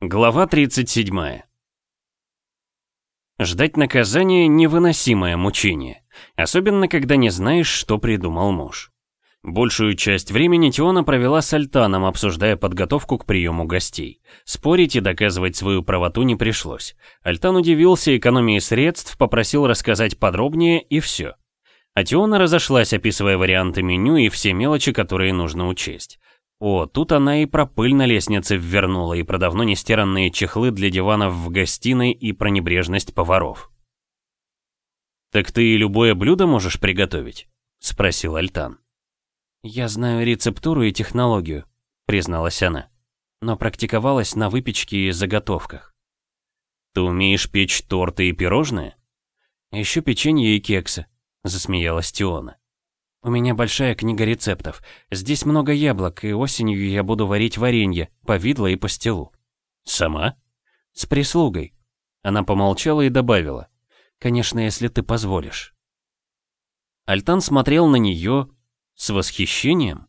Глава 37. Ждать наказания – невыносимое мучение, особенно когда не знаешь, что придумал муж. Большую часть времени Теона провела с Альтаном, обсуждая подготовку к приему гостей. Спорить и доказывать свою правоту не пришлось. Альтан удивился экономии средств, попросил рассказать подробнее и все. А Теона разошлась, описывая варианты меню и все мелочи, которые нужно учесть. О, тут она и про пыль на лестнице ввернула, и про давно нестиранные чехлы для диванов в гостиной, и про небрежность поваров. «Так ты и любое блюдо можешь приготовить?» — спросил Альтан. «Я знаю рецептуру и технологию», — призналась она, «но практиковалась на выпечке и заготовках». «Ты умеешь печь торты и пирожные?» «Еще печенье и кексы», — засмеялась Тиона. У меня большая книга рецептов. Здесь много яблок, и осенью я буду варить варенье, повидло и пастилу. Сама? С прислугой. Она помолчала и добавила. Конечно, если ты позволишь. Альтан смотрел на нее с восхищением.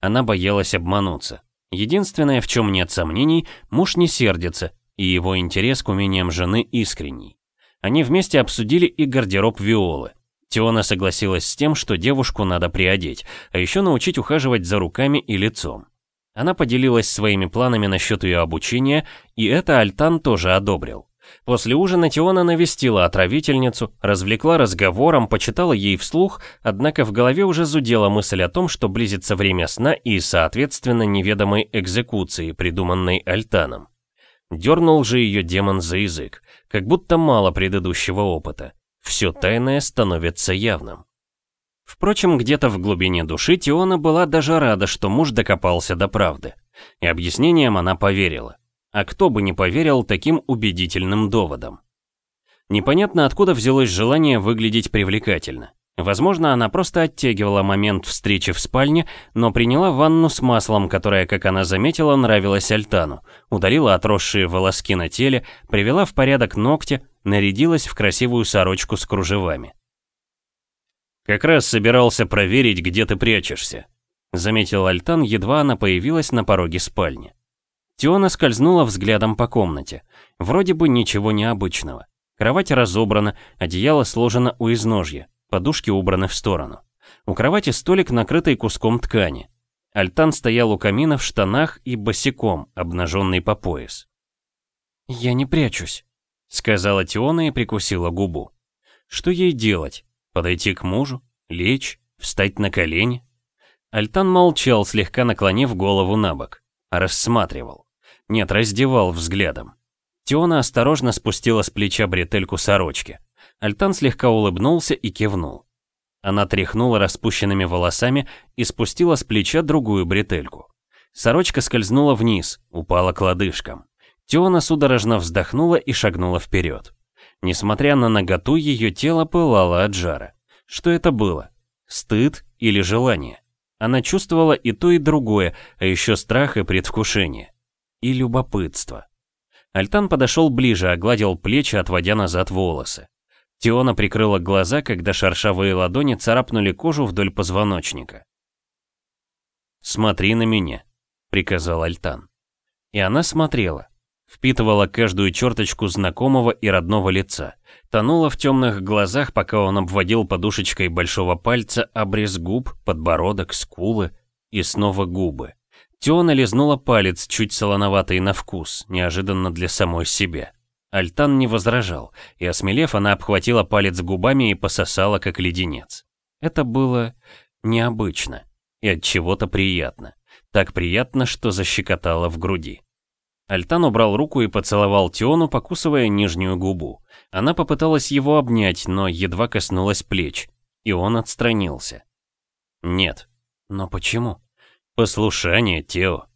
Она боялась обмануться. Единственное, в чем нет сомнений, муж не сердится, и его интерес к умениям жены искренний. Они вместе обсудили и гардероб Виолы. Тиона согласилась с тем, что девушку надо приодеть, а еще научить ухаживать за руками и лицом. Она поделилась своими планами насчет ее обучения, и это Альтан тоже одобрил. После ужина Тиона навестила отравительницу, развлекла разговором, почитала ей вслух, однако в голове уже зудела мысль о том, что близится время сна и, соответственно, неведомой экзекуции, придуманной Альтаном. Дернул же ее демон за язык, как будто мало предыдущего опыта все тайное становится явным. Впрочем, где-то в глубине души Тиона была даже рада, что муж докопался до правды. И объяснением она поверила. А кто бы не поверил таким убедительным доводам? Непонятно, откуда взялось желание выглядеть привлекательно. Возможно, она просто оттягивала момент встречи в спальне, но приняла ванну с маслом, которое, как она заметила, нравилось Альтану, удалила отросшие волоски на теле, привела в порядок ногти, нарядилась в красивую сорочку с кружевами. «Как раз собирался проверить, где ты прячешься», — заметил Альтан, едва она появилась на пороге спальни. Теона скользнула взглядом по комнате. Вроде бы ничего необычного. Кровать разобрана, одеяло сложено у изножья. Подушки убраны в сторону. У кровати столик, накрытый куском ткани. Альтан стоял у камина в штанах и босиком, обнаженный по пояс. «Я не прячусь», — сказала Тиона и прикусила губу. «Что ей делать? Подойти к мужу? Лечь? Встать на колени?» Альтан молчал, слегка наклонив голову на бок. Рассматривал. Нет, раздевал взглядом. Тиона осторожно спустила с плеча бретельку сорочки. Альтан слегка улыбнулся и кивнул. Она тряхнула распущенными волосами и спустила с плеча другую бретельку. Сорочка скользнула вниз, упала к лодыжкам. Теона судорожно вздохнула и шагнула вперед. Несмотря на наготу, ее тело пылало от жара. Что это было? Стыд или желание? Она чувствовала и то, и другое, а еще страх и предвкушение. И любопытство. Альтан подошел ближе, огладил плечи, отводя назад волосы. Тиона прикрыла глаза, когда шершавые ладони царапнули кожу вдоль позвоночника. «Смотри на меня», — приказал Альтан. И она смотрела. Впитывала каждую черточку знакомого и родного лица. Тонула в темных глазах, пока он обводил подушечкой большого пальца обрез губ, подбородок, скулы и снова губы. Теона лизнула палец, чуть солоноватый на вкус, неожиданно для самой себя. Альтан не возражал, и осмелев, она обхватила палец губами и пососала, как леденец. Это было необычно и от чего-то приятно. Так приятно, что защекотало в груди. Альтан убрал руку и поцеловал Тиону, покусывая нижнюю губу. Она попыталась его обнять, но едва коснулась плеч, и он отстранился. Нет. Но почему? Послушание, Тео.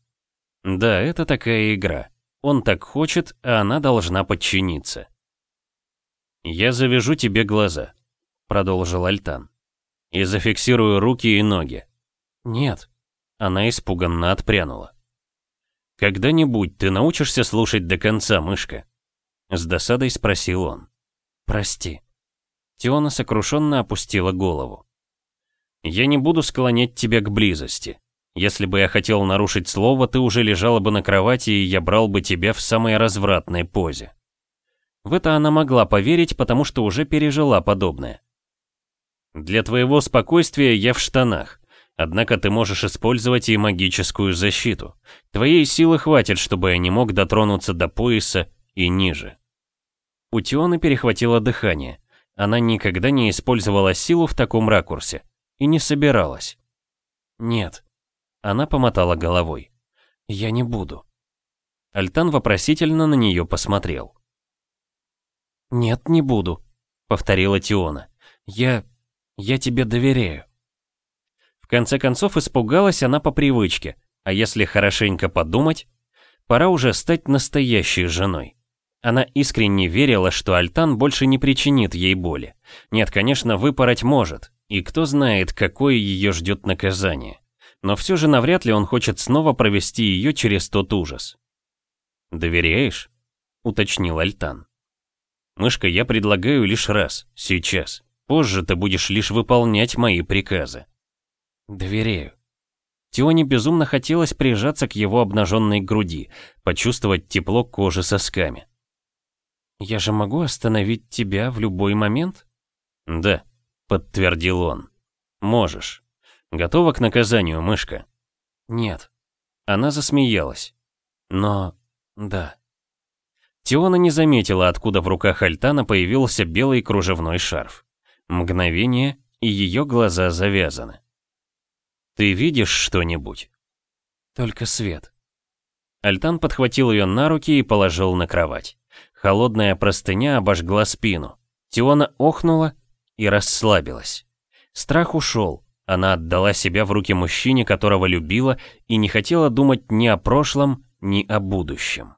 Да, это такая игра. Он так хочет, а она должна подчиниться. «Я завяжу тебе глаза», — продолжил Альтан. «И зафиксирую руки и ноги». «Нет». Она испуганно отпрянула. «Когда-нибудь ты научишься слушать до конца, мышка?» С досадой спросил он. «Прости». Теона сокрушенно опустила голову. «Я не буду склонять тебя к близости», Если бы я хотел нарушить слово, ты уже лежала бы на кровати, и я брал бы тебя в самой развратной позе. В это она могла поверить, потому что уже пережила подобное. Для твоего спокойствия я в штанах. Однако ты можешь использовать и магическую защиту. Твоей силы хватит, чтобы я не мог дотронуться до пояса и ниже. У Тионы перехватило дыхание. Она никогда не использовала силу в таком ракурсе. И не собиралась. Нет. Она помотала головой. Я не буду. Альтан вопросительно на нее посмотрел. «Нет, не буду», — повторила Тиона. «Я... я тебе доверяю». В конце концов испугалась она по привычке, а если хорошенько подумать, пора уже стать настоящей женой. Она искренне верила, что Альтан больше не причинит ей боли. Нет, конечно, выпороть может, и кто знает, какое ее ждет наказание. Но все же навряд ли он хочет снова провести ее через тот ужас. «Доверяешь?» — уточнил Альтан. «Мышка, я предлагаю лишь раз, сейчас. Позже ты будешь лишь выполнять мои приказы». «Доверяю». Тионе безумно хотелось прижаться к его обнаженной груди, почувствовать тепло кожи сосками. «Я же могу остановить тебя в любой момент?» «Да», — подтвердил он. «Можешь. Готова к наказанию, мышка?» «Нет». Она засмеялась. «Но... да». Тиона не заметила, откуда в руках Альтана появился белый кружевной шарф. Мгновение, и ее глаза завязаны. «Ты видишь что-нибудь?» «Только свет». Альтан подхватил ее на руки и положил на кровать. Холодная простыня обожгла спину. Тиона охнула и расслабилась. Страх ушел. Она отдала себя в руки мужчине, которого любила, и не хотела думать ни о прошлом, ни о будущем.